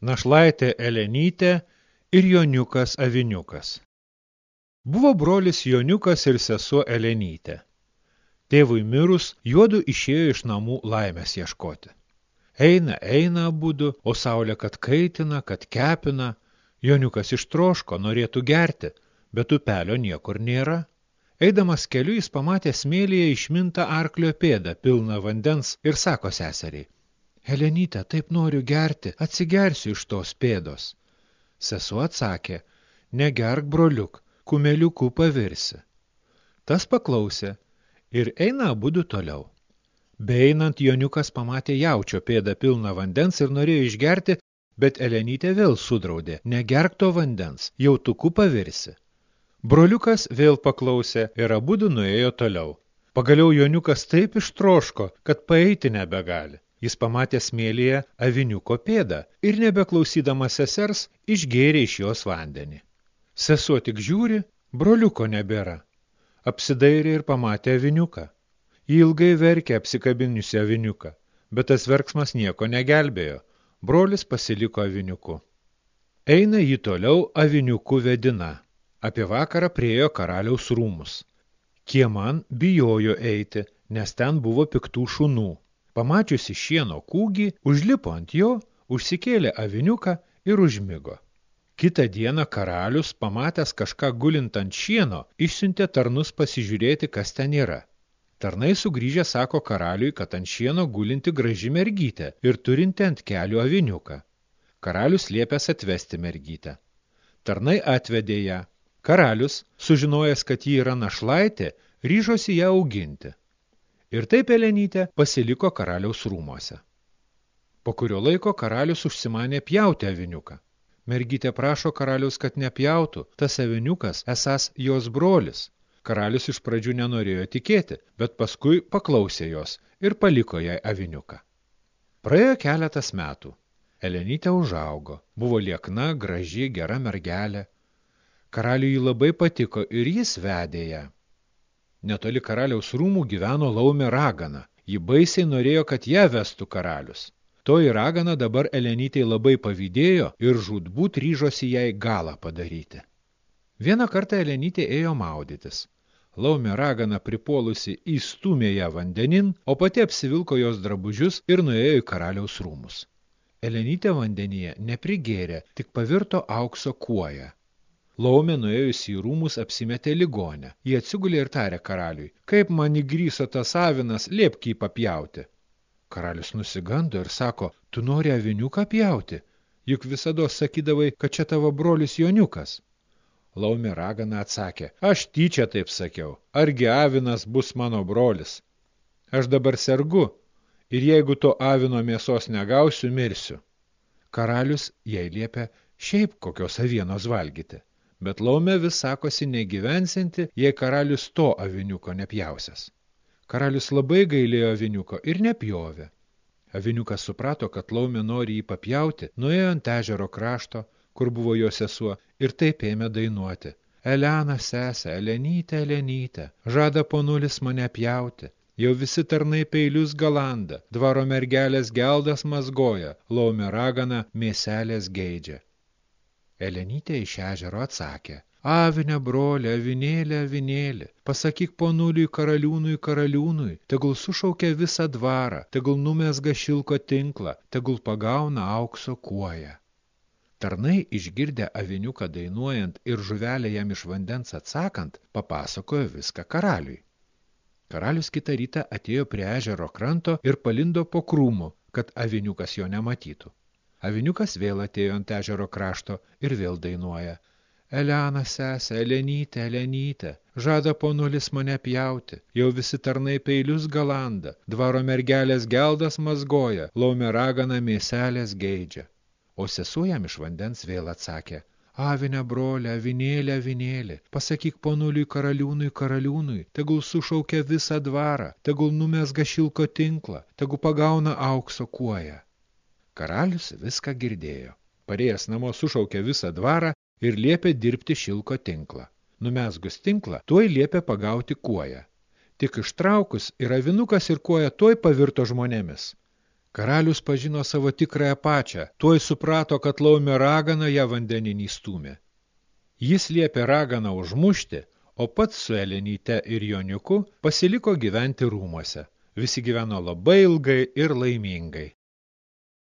našlaitė Elenytė ir Joniukas Aviniukas. Buvo brolis Joniukas ir sesuo Elenytė. Tėvui mirus, juodu išėjo iš namų laimės ieškoti. Eina, eina abudu, o saulė kad kaitina, kad kepina. Joniukas ištroško, norėtų gerti, bet upelio niekur nėra. Eidamas keliu jis pamatė smėlyje išmintą arklio pėdą, pilną vandens ir sako seseriai. Helenyte, taip noriu gerti, atsigersiu iš tos pėdos. Sesuo atsakė, negerk broliuk, kumeliuku pavirsi. Tas paklausė ir eina abudu toliau. Beeinant Joniukas pamatė jaučio pėdą pilną vandens ir norėjo išgerti, bet Elenytė vėl sudraudė, negerk to vandens, jautuku pavirsi. Broliukas vėl paklausė ir abudu nuėjo toliau. Pagaliau Joniukas taip ištroško, kad paeiti nebegali. Jis pamatė smėlyje aviniuko pėdą ir nebeklausydamas sesers išgėrė iš jos vandenį. Sesuo tik žiūri, broliuko nebėra. Apsidairė ir pamatė aviniuką. Jį ilgai verkė apsikabinusi aviniuką, bet tas verksmas nieko negelbėjo. Brolis pasiliko aviniuku. Eina jį toliau aviniuku vedina. Apie vakarą priejo karaliaus rūmus. Kieman bijojo eiti, nes ten buvo piktų šunų. Pamačiusi šieno kūgį, užlipo ant jo, užsikėlė aviniuką ir užmigo. Kitą dieną karalius, pamatęs kažką gulint ant šieno, išsiuntė tarnus pasižiūrėti, kas ten yra. Tarnai sugrįžę sako karaliui, kad ant šieno gulinti graži mergytė ir turinti ant kelių aviniuką. Karalius liepęs atvesti mergytę. Tarnai atvedė ją. Karalius, sužinojęs, kad ji yra našlaitė, ryžosi ją auginti. Ir taip Elenytė pasiliko karaliaus rūmose. Po kurio laiko karalius užsimanė pjauti aviniuką. Mergytė prašo karalius, kad nepjautų, tas aviniukas esas jos brolis. Karalius iš pradžių nenorėjo tikėti, bet paskui paklausė jos ir paliko jai aviniuką. Praėjo keletas metų. Elenytė užaugo, buvo liekna, graži, gera mergelė. Karaliui labai patiko ir jis vedė ją. Netoli karaliaus rūmų gyveno laumė ragana. Ji baisiai norėjo, kad ją vestų karalius. Toji ragana dabar Elenytei labai pavydėjo ir žudbūt ryžosi jai galą padaryti. Vieną kartą Elenytė ėjo maudytis. Laumė ragana pripuolusi įstumė ją vandenin, o pati apsivilko jos drabužius ir nuėjo į karaliaus rūmus. Elenytė vandenyje neprigėrė, tik pavirto aukso kuoją. Laumė nuėjusi į rūmus apsimetė ligonę. Jie atsigulė ir tarė karaliui, kaip man įgryso tas avinas, liepk jį papjauti. Karalius nusigando ir sako, tu nori aviniuką pjauti, juk visada sakydavai, kad čia tavo brolis Joniukas. Laumė ragana atsakė, aš tyčia taip sakiau, argi avinas bus mano brolis. Aš dabar sergu ir jeigu to avino mėsos negausiu, mirsiu. Karalius jai liepia šiaip kokios avienos valgyti bet laume vis sakosi negyvensinti, jei karalius to aviniuko nepjausias. Karalius labai gailėjo aviniuko ir nepjovė. Aviniukas suprato, kad laumė nori jį papjauti, nuėjo ant ežero krašto, kur buvo jo sesuo, ir taip ėmė dainuoti. Elena sesė, Elenytė, Elenytė, žada ponulis mane pjauti. Jau visi tarnai peilius galanda, dvaro mergelės geldas mazgoja, laumė ragana, mėselės geidžia. Elenytė iš ežero atsakė, Avinė brolė, avinėlė, avinėlė, pasakyk ponuliui karaliūnui karaliūnui, tegul sušaukia visą dvarą, tegul numesga šilko tinklą, tegul pagauna aukso kuoją. Tarnai išgirdę aviniuką dainuojant ir žuvelę jam iš vandens atsakant, papasakojo viską karaliui. Karalius kitą rytą atėjo prie ežero kranto ir palindo po krūmu, kad aviniukas jo nematytų. Aviniukas vėl atėjo ant ežero krašto ir vėl dainuoja. Elena sesė, Elenytė, Elenytė, žada ponulis mane pjauti, jau visi tarnai peilius galanda, dvaro mergelės geldas mazgoja, laumė ragana mėselės geidžia. O sesuo jam iš vandens vėl atsakė, Avinė brolė, avinėlė, avinėlė, pasakyk ponuliui karaliūnui karaliūnui, tegul sušaukia visą dvarą, tegul numesga šilko tinklą, tegul pagauna aukso kuoją. Karalius viską girdėjo. Parėjęs namo sušaukė visą dvarą ir liepė dirbti šilko tinklą. Numesgus tinklą, tuoj liepė pagauti kuoją. Tik ištraukus ir avinukas ir kuoja tuoj pavirto žmonėmis. Karalius pažino savo tikrąją pačią, tuoj suprato, kad laumė ragana ją vandeninį stūmė. Jis liepė raganą užmušti, o pats su Elenyte ir Joniuku pasiliko gyventi rūmuose. Visi gyveno labai ilgai ir laimingai.